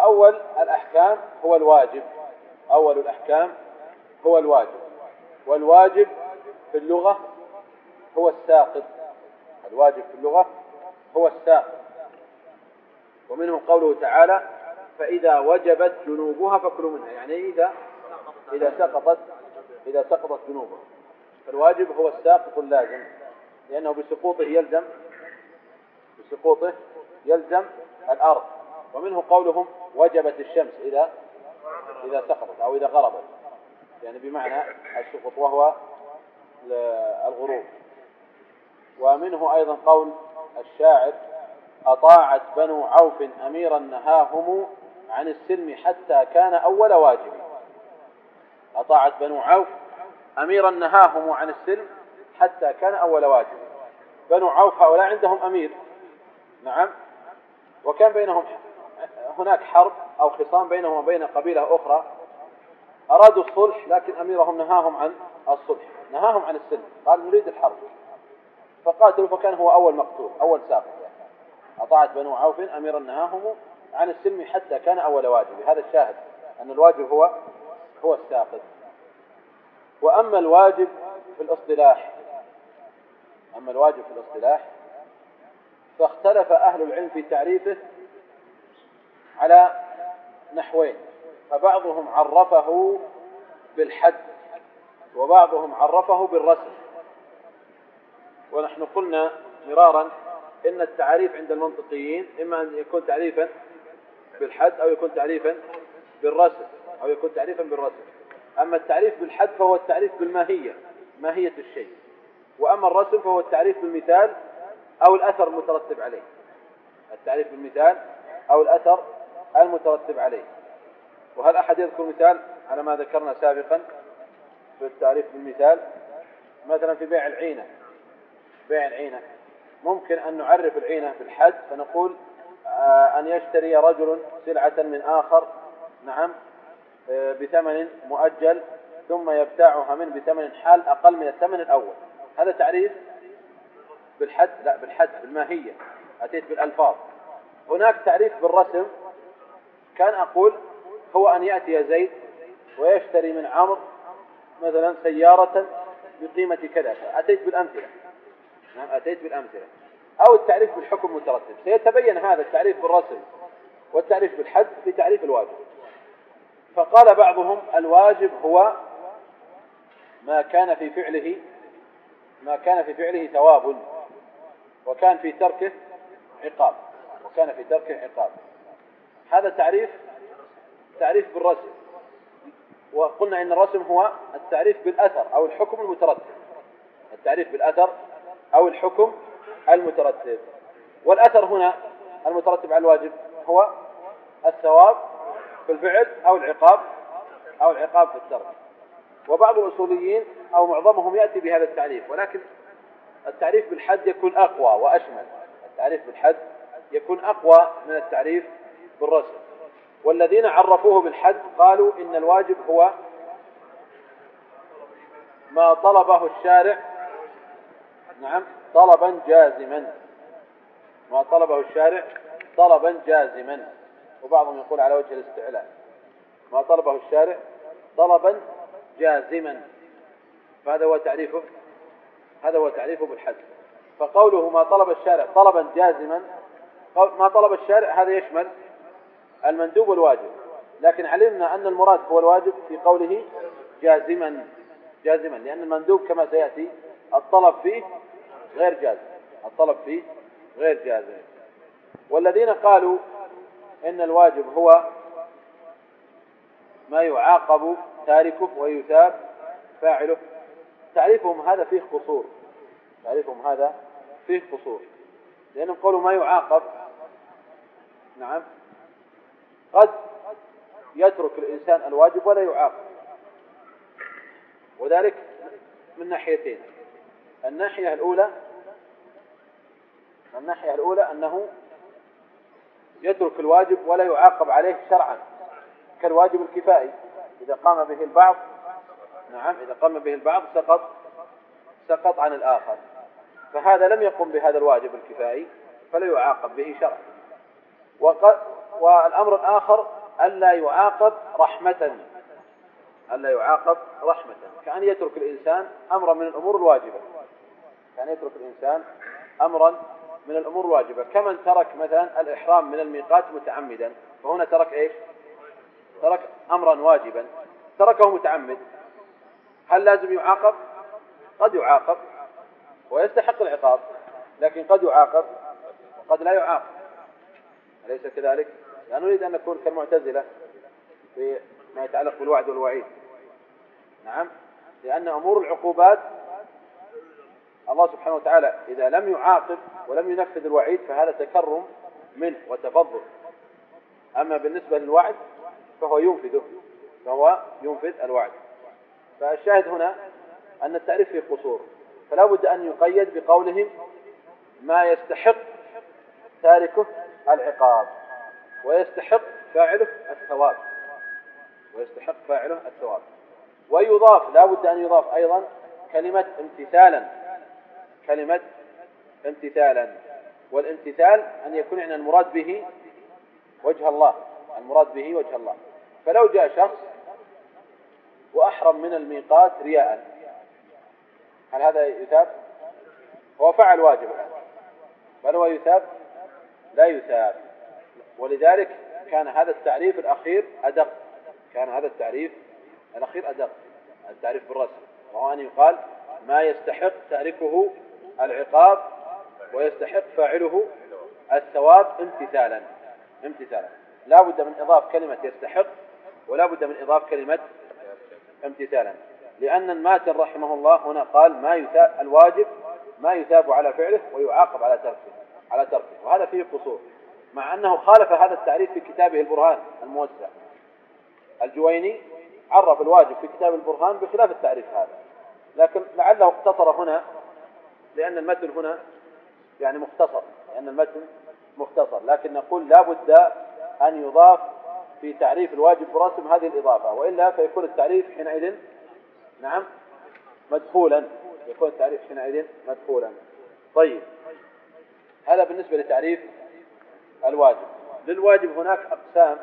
فأول الأحكام هو الواجب. أول الأحكام هو الواجب. والواجب في اللغة هو الساقط. الواجب في اللغة هو الساقط. ومنه قوله تعالى فإذا وجبت جنوبها فكلوا منها. يعني إذا إذا سقطت إذا سقطت جنوبها. فالواجب هو الساقط اللازم لأنه بسقوطه يلزم بسقوطه يلزم الأرض. ومنه قولهم وجبت الشمس إذا إذا سقطت أو إذا غربت. يعني بمعنى السقوط وهو الغروب. ومنه أيضا قول الشاعر أطاعت بنو عوف أميرا نهاهم عن السلم حتى كان أول واجب. أطاعت بنو عوف أميرا نهاهم عن السلم حتى كان أول واجب. بنو عوف هؤلاء عندهم أمير. نعم. وكان بينهم هناك حرب أو خصام بينهم وبين قبيلة أخرى أرادوا الصلح لكن أميرهم نهاهم عن الصلح نهاهم عن السلم قال نريد الحرب. فقاتلوا فكان هو أول مقتول أول ساقط أطاعت بنو عوف أميرا نهاهم عن السلم حتى كان أول واجب. هذا الشاهد أن الواجب هو هو الساقط. وأما الواجب في الاصطلاح أما الواجب في الاصطلاح فاختلف أهل العلم في تعريفه على نحوين فبعضهم عرفه بالحد وبعضهم عرفه بالرسم. ونحن قلنا مرارا إن التعريف عند المنطقيين إما أن يكون تعريفا بالحد أو يكون تعريفا بالرسم أو يكون تعريفا بالرسم. أما التعريف بالحد فهو التعريف بالماهية ماهية الشيء. وأما الرسم فهو التعريف بالمثال أو الأثر المترتب عليه. التعريف بالمثال أو الأثر المترتب عليه. وهل أحد يذكر مثال؟ على ما ذكرنا سابقا في التعريف بالمثال. مثلا في بيع العينة. بيع العينة. ممكن أن نعرف العينة بالحد فنقول آه، أن يشتري رجل سلعة من آخر نعم آه، بثمن مؤجل ثم يبتاعها منه بثمن حال أقل من الثمن الأول. هذا تعريف بالحد؟ لا بالحد بالماهية. أتيت بالألفاظ. هناك تعريف بالرسم. كان أقول هو أن يأتي زيد ويشتري من عمرو مثلا سيارة بقيمة كذا. أتيت بالأمثلة. نعم أتيت بالأمثلة. أو التعريف بالحكم مترتب سيتبين هذا التعريف بالرسم والتعريف بالحد في تعريف الواجب. فقال بعضهم الواجب هو ما كان في فعله ما كان في فعله ثواب وكان في تركه عقاب. وكان في تركه عقاب. هذا تعريف تعريف بالرسم. وقلنا إن الرسم هو التعريف بالأثر أو الحكم المترتب. التعريف بالأثر أو الحكم المترتب. والأثر هنا المترتب على الواجب هو الثواب في الفعل أو العقاب أو العقاب في الترك. وبعض الأصوليين أو معظمهم يأتي بهذا التعريف ولكن التعريف بالحد يكون أقوى وأشمل. التعريف بالحد يكون أقوى من التعريف بالرسم والذين عرفوه بالحد قالوا إن الواجب هو ما طلبه الشارع. نعم طلبا جازما. ما طلبه الشارع طلبا جازما. وبعضهم يقول على وجه الاستعلاء. ما طلبه الشارع طلبا جازما. فهذا هو تعريفه هذا هو تعريفه بالحد فقوله ما طلب الشارع طلبا جازما ما طلب الشارع هذا يشمل المندوب والواجب. لكن علمنا أن المراد هو الواجب في قوله جازما جازما لأن المندوب كما سيأتي الطلب فيه غير جازم. الطلب فيه غير جازم. والذين قالوا إن الواجب هو ما يعاقب تاركه ويثاب فاعله. تعريفهم هذا فيه قصور. تعريفهم هذا فيه قصور. لأنهم قالوا ما يعاقب. نعم. قد يترك الإنسان الواجب ولا يعاقب. وذلك من ناحيتين. الناحية الأولى الناحية الأولى أنه يترك الواجب ولا يعاقب عليه شرعا كالواجب الكفائي. إذا قام به البعض نعم إذا قام به البعض سقط سقط عن الآخر. فهذا لم يقم بهذا الواجب الكفائي فلا يعاقب به شرعا. والأمر الآخر ألا يعاقب رحمة. ألا يعاقب رحمة. كأن يترك الإنسان أمرا من الأمور الواجبة. كأن يترك الإنسان أمرا من الأمور الواجبة. كمن ترك مثلا الإحرام من الميقات متعمدا فهنا ترك إيش؟ ترك أمرا واجبا. تركه متعمد. هل لازم يعاقب؟ قد يعاقب ويستحق العقاب لكن قد يعاقب وقد لا يعاقب. أليس كذلك؟ لا نريد أن نكون كالمعتزلة في ما يتعلق بالوعد والوعيد. نعم. لأن أمور العقوبات الله سبحانه وتعالى إذا لم يعاقب ولم ينفذ الوعيد فهذا تكرم منه وتفضل. أما بالنسبة للوعد فهو ينفذه فهو ينفذ الوعد. فالشاهد هنا أن التعريف فيه قصور. فلا بد أن يقيد بقولهم ما يستحق تاركه العقاب. ويستحق فاعله الثواب. ويستحق فاعله الثواب. ويضاف لا بد أن يضاف أيضا كلمة امتثالا. كلمة امتثالا. والامتثال أن يكون عندنا المراد به وجه الله. المراد به وجه الله. فلو جاء شخص وأحرم من الميقات رياء. هل هذا يثاب؟ هو فعل واجب بل هو يثاب؟ لا يثاب. ولذلك كان هذا التعريف الأخير أدق. كان هذا التعريف الأخير أدق. التعريف بالرسم. وهو أن يقال ما يستحق تاركه العقاب ويستحق فاعله الثواب امتثالا. امتثالا. لا بد من إضاف كلمة يستحق ولا بد من إضاف كلمة امتثالا. لأن الماتن رحمه الله هنا قال ما يثاب الواجب ما يثاب على فعله ويعاقب على تركه على تركه. وهذا فيه قصور. مع أنه خالف هذا التعريف في كتابه البرهان الموسع. الجويني عرف الواجب في كتاب البرهان بخلاف التعريف هذا. لكن لعله اقتصر هنا لأن المتن هنا يعني مختصر لأن المتن مختصر. لكن نقول لا بد أن يضاف في تعريف الواجب برسم هذه الإضافة وإلا فيكون التعريف حينئذ نعم مدخولا. يكون التعريف حينئذ مدخولا. طيب هذا بالنسبة لتعريف الواجب. للواجب هناك أقسام